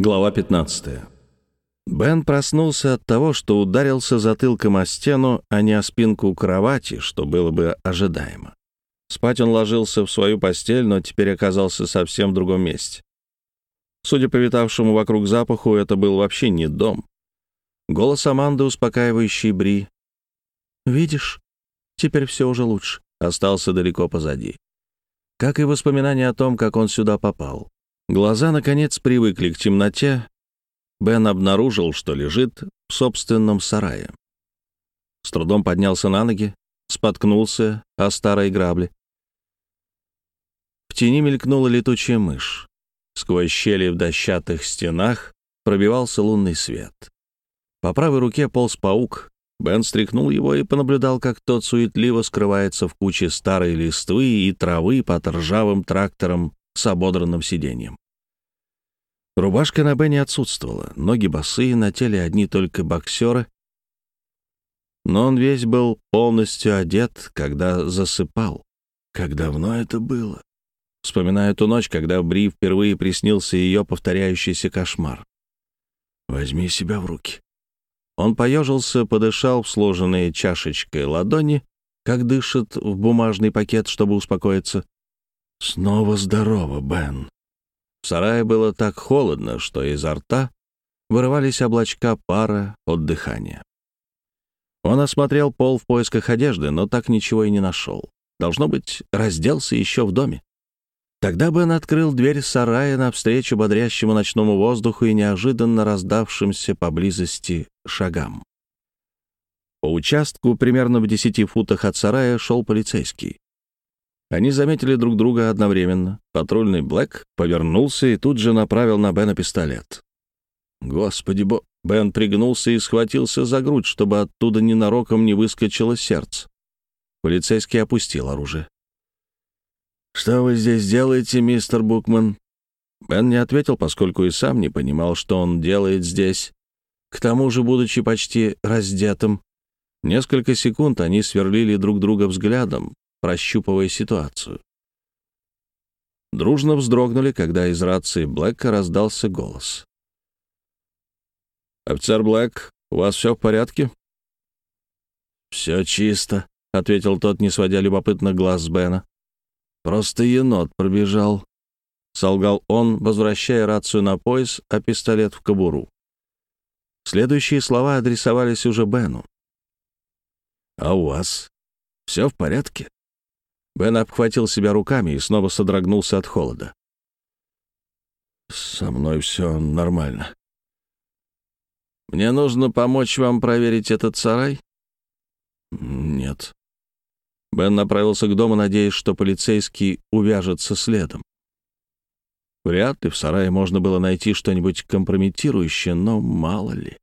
Глава 15. Бен проснулся от того, что ударился затылком о стену, а не о спинку кровати, что было бы ожидаемо. Спать он ложился в свою постель, но теперь оказался совсем в другом месте. Судя по витавшему вокруг запаху, это был вообще не дом. Голос Аманды, успокаивающий Бри. «Видишь, теперь все уже лучше», остался далеко позади. Как и воспоминания о том, как он сюда попал. Глаза, наконец, привыкли к темноте. Бен обнаружил, что лежит в собственном сарае. С трудом поднялся на ноги, споткнулся о старой грабли. В тени мелькнула летучая мышь. Сквозь щели в дощатых стенах пробивался лунный свет. По правой руке полз паук. Бен стряхнул его и понаблюдал, как тот суетливо скрывается в куче старой листвы и травы под ржавым трактором с ободранным сиденьем. Рубашка на Бене отсутствовала, ноги босые, на теле одни только боксеры. Но он весь был полностью одет, когда засыпал. Как давно это было? Вспоминаю ту ночь, когда Бри впервые приснился ее повторяющийся кошмар. «Возьми себя в руки». Он поежился, подышал в сложенные чашечкой ладони, как дышит в бумажный пакет, чтобы успокоиться. «Снова здорово, Бен». В сарае было так холодно, что изо рта вырывались облачка пара от дыхания. Он осмотрел пол в поисках одежды, но так ничего и не нашел. Должно быть, разделся еще в доме. Тогда Бен открыл дверь сарая навстречу бодрящему ночному воздуху и неожиданно раздавшимся поблизости шагам. По участку, примерно в десяти футах от сарая, шел полицейский. Они заметили друг друга одновременно. Патрульный Блэк повернулся и тут же направил на Бена пистолет. Господи, бо... Бен пригнулся и схватился за грудь, чтобы оттуда ненароком не выскочило сердце. Полицейский опустил оружие. «Что вы здесь делаете, мистер Букман?» Бен не ответил, поскольку и сам не понимал, что он делает здесь. К тому же, будучи почти раздетым, несколько секунд они сверлили друг друга взглядом, прощупывая ситуацию. Дружно вздрогнули, когда из рации Блэка раздался голос. «Офицер Блэк, у вас все в порядке?» «Все чисто», — ответил тот, не сводя любопытных глаз с Бена. «Просто енот пробежал», — солгал он, возвращая рацию на пояс, а пистолет в кобуру. Следующие слова адресовались уже Бену. «А у вас все в порядке?» Бен обхватил себя руками и снова содрогнулся от холода. «Со мной все нормально». «Мне нужно помочь вам проверить этот сарай?» «Нет». Бен направился к дому, надеясь, что полицейский увяжется следом. Вряд ли в сарае можно было найти что-нибудь компрометирующее, но мало ли.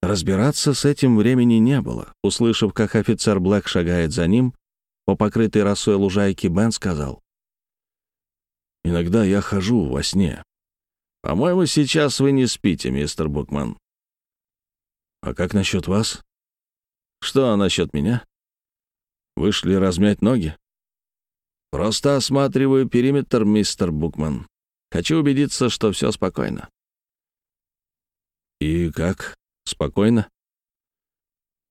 Разбираться с этим времени не было. Услышав, как офицер Блэк шагает за ним, по покрытой росой лужайке Бен сказал. «Иногда я хожу во сне. По-моему, сейчас вы не спите, мистер Букман». «А как насчет вас?» «Что насчет меня?» «Вышли размять ноги?» «Просто осматриваю периметр, мистер Букман. Хочу убедиться, что все спокойно». «И как? Спокойно?»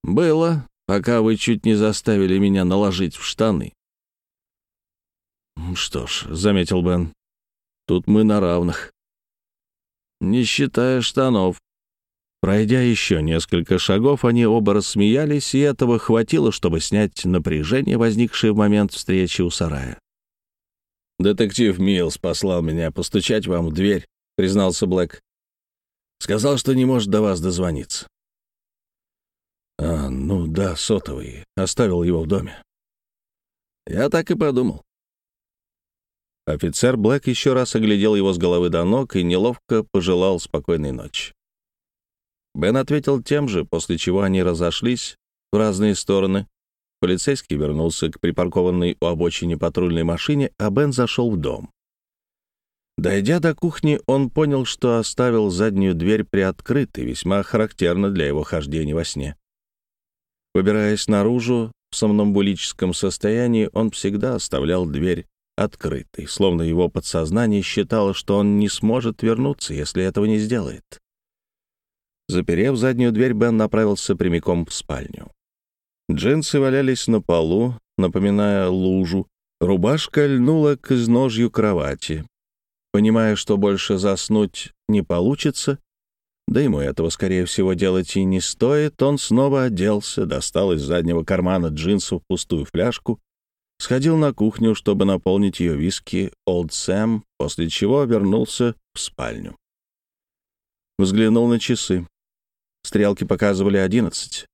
«Было, пока вы чуть не заставили меня наложить в штаны». «Что ж», — заметил Бен, — «тут мы на равных». «Не считая штанов». Пройдя еще несколько шагов, они оба рассмеялись, и этого хватило, чтобы снять напряжение, возникшее в момент встречи у сарая. «Детектив Милс послал меня постучать вам в дверь», — признался Блэк. «Сказал, что не может до вас дозвониться». «А, ну да, сотовый. Оставил его в доме». «Я так и подумал». Офицер Блэк еще раз оглядел его с головы до ног и неловко пожелал спокойной ночи. Бен ответил тем же, после чего они разошлись в разные стороны. Полицейский вернулся к припаркованной у обочине патрульной машине, а Бен зашел в дом. Дойдя до кухни, он понял, что оставил заднюю дверь приоткрытой, весьма характерно для его хождения во сне. Выбираясь наружу, в сомнамбулическом состоянии он всегда оставлял дверь открытой, словно его подсознание считало, что он не сможет вернуться, если этого не сделает. Заперев заднюю дверь, Бен направился прямиком в спальню. Джинсы валялись на полу, напоминая лужу. Рубашка льнула к изножью кровати. Понимая, что больше заснуть не получится, да ему этого, скорее всего, делать и не стоит, он снова оделся, достал из заднего кармана джинсов пустую фляжку, сходил на кухню, чтобы наполнить ее виски «Олд Сэм», после чего вернулся в спальню. Взглянул на часы. Стрелки показывали одиннадцать.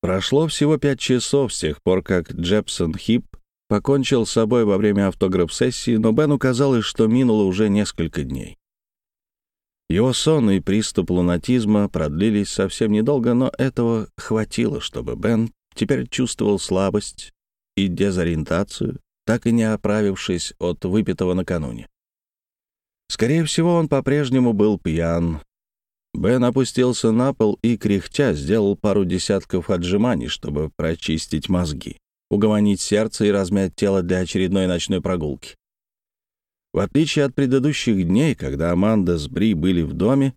Прошло всего пять часов с тех пор, как Джепсон Хип покончил с собой во время автограф-сессии, но Бену казалось, что минуло уже несколько дней. Его сон и приступ лунатизма продлились совсем недолго, но этого хватило, чтобы Бен теперь чувствовал слабость и дезориентацию, так и не оправившись от выпитого накануне. Скорее всего, он по-прежнему был пьян. Бен опустился на пол и, кряхтя, сделал пару десятков отжиманий, чтобы прочистить мозги, угомонить сердце и размять тело для очередной ночной прогулки. В отличие от предыдущих дней, когда Аманда с Бри были в доме,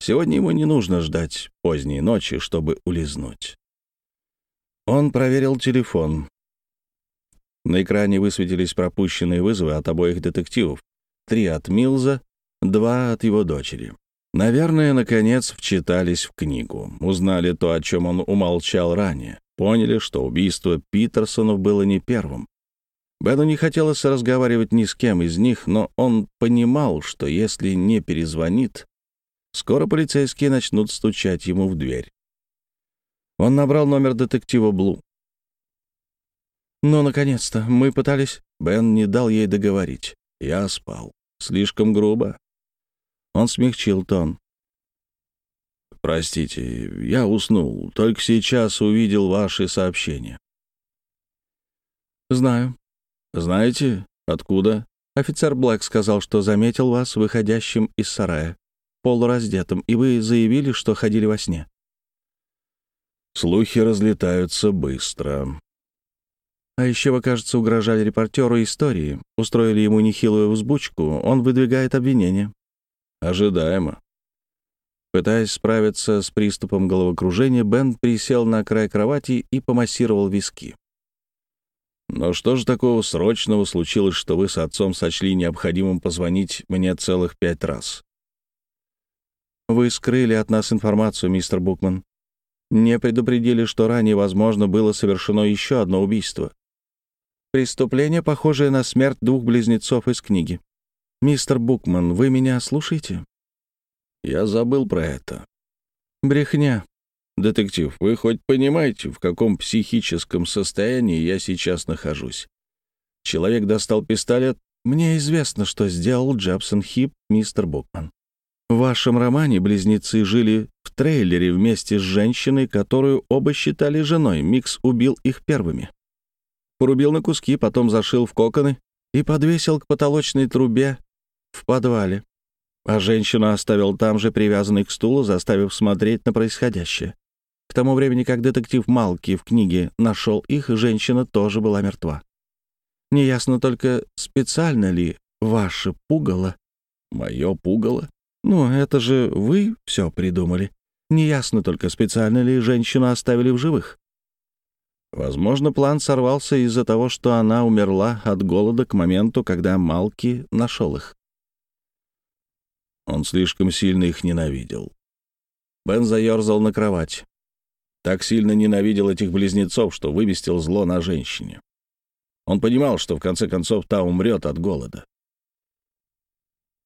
сегодня ему не нужно ждать поздней ночи, чтобы улизнуть. Он проверил телефон. На экране высветились пропущенные вызовы от обоих детективов. Три от Милза, два от его дочери. Наверное, наконец вчитались в книгу, узнали то, о чем он умолчал ранее, поняли, что убийство Питерсонов было не первым. Бену не хотелось разговаривать ни с кем из них, но он понимал, что если не перезвонит, скоро полицейские начнут стучать ему в дверь. Он набрал номер детектива Блу. «Ну, наконец-то, мы пытались...» Бен не дал ей договорить. «Я спал. Слишком грубо». Он смягчил тон. «Простите, я уснул. Только сейчас увидел ваши сообщения». «Знаю. «Знаете, откуда?» Офицер Блэк сказал, что заметил вас выходящим из сарая, полураздетым, и вы заявили, что ходили во сне. Слухи разлетаются быстро. А еще вы, кажется, угрожали репортеру истории, устроили ему нехилую взбучку, он выдвигает обвинение. Ожидаемо. Пытаясь справиться с приступом головокружения, Бен присел на край кровати и помассировал виски. Но что же такого срочного случилось, что вы с отцом сочли необходимым позвонить мне целых пять раз? Вы скрыли от нас информацию, мистер Букман. Не предупредили, что ранее, возможно, было совершено еще одно убийство. Преступление, похожее на смерть двух близнецов из книги. Мистер Букман, вы меня слушаете? Я забыл про это. Брехня. «Детектив, вы хоть понимаете, в каком психическом состоянии я сейчас нахожусь?» Человек достал пистолет. «Мне известно, что сделал Джепсон Хип, мистер Букман. В вашем романе близнецы жили в трейлере вместе с женщиной, которую оба считали женой. Микс убил их первыми. Порубил на куски, потом зашил в коконы и подвесил к потолочной трубе в подвале. А женщину оставил там же, привязанной к стулу, заставив смотреть на происходящее. К тому времени, как детектив Малки в книге нашел их, женщина тоже была мертва. Неясно только, специально ли ваше пугало. Мое пугало? Ну, это же вы все придумали. Неясно только, специально ли женщину оставили в живых. Возможно, план сорвался из-за того, что она умерла от голода к моменту, когда Малки нашел их. Он слишком сильно их ненавидел. Бен заерзал на кровать. Так сильно ненавидел этих близнецов, что выместил зло на женщине. Он понимал, что в конце концов та умрет от голода.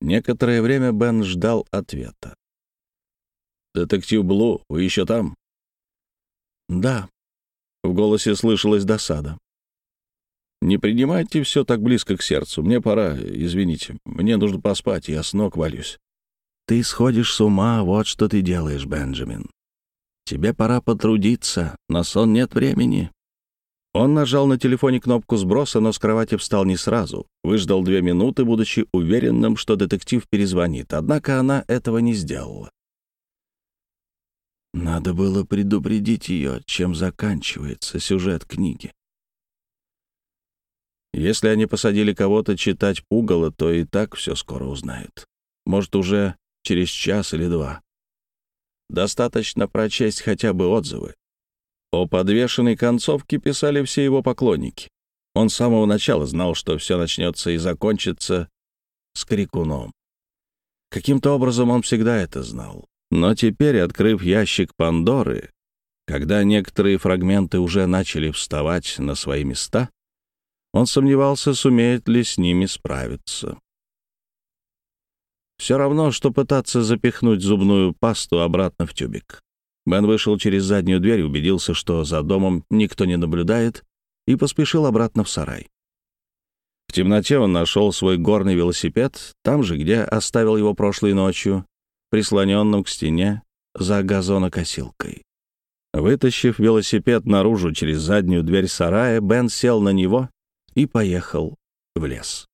Некоторое время Бен ждал ответа. «Детектив Блу, вы еще там?» «Да». В голосе слышалась досада. «Не принимайте все так близко к сердцу. Мне пора, извините. Мне нужно поспать, я с ног валюсь». «Ты сходишь с ума, вот что ты делаешь, Бенджамин. Тебе пора потрудиться, на сон нет времени». Он нажал на телефоне кнопку сброса, но с кровати встал не сразу. Выждал две минуты, будучи уверенным, что детектив перезвонит. Однако она этого не сделала. Надо было предупредить ее, чем заканчивается сюжет книги. Если они посадили кого-то читать пугало, то и так все скоро узнают. Может, уже через час или два. Достаточно прочесть хотя бы отзывы. О подвешенной концовке писали все его поклонники. Он с самого начала знал, что все начнется и закончится с крикуном. Каким-то образом он всегда это знал. Но теперь, открыв ящик Пандоры, когда некоторые фрагменты уже начали вставать на свои места, он сомневался, сумеет ли с ними справиться. Все равно, что пытаться запихнуть зубную пасту обратно в тюбик. Бен вышел через заднюю дверь, убедился, что за домом никто не наблюдает, и поспешил обратно в сарай. В темноте он нашел свой горный велосипед, там же, где оставил его прошлой ночью, прислоненным к стене за газонокосилкой. Вытащив велосипед наружу через заднюю дверь сарая, Бен сел на него и поехал в лес.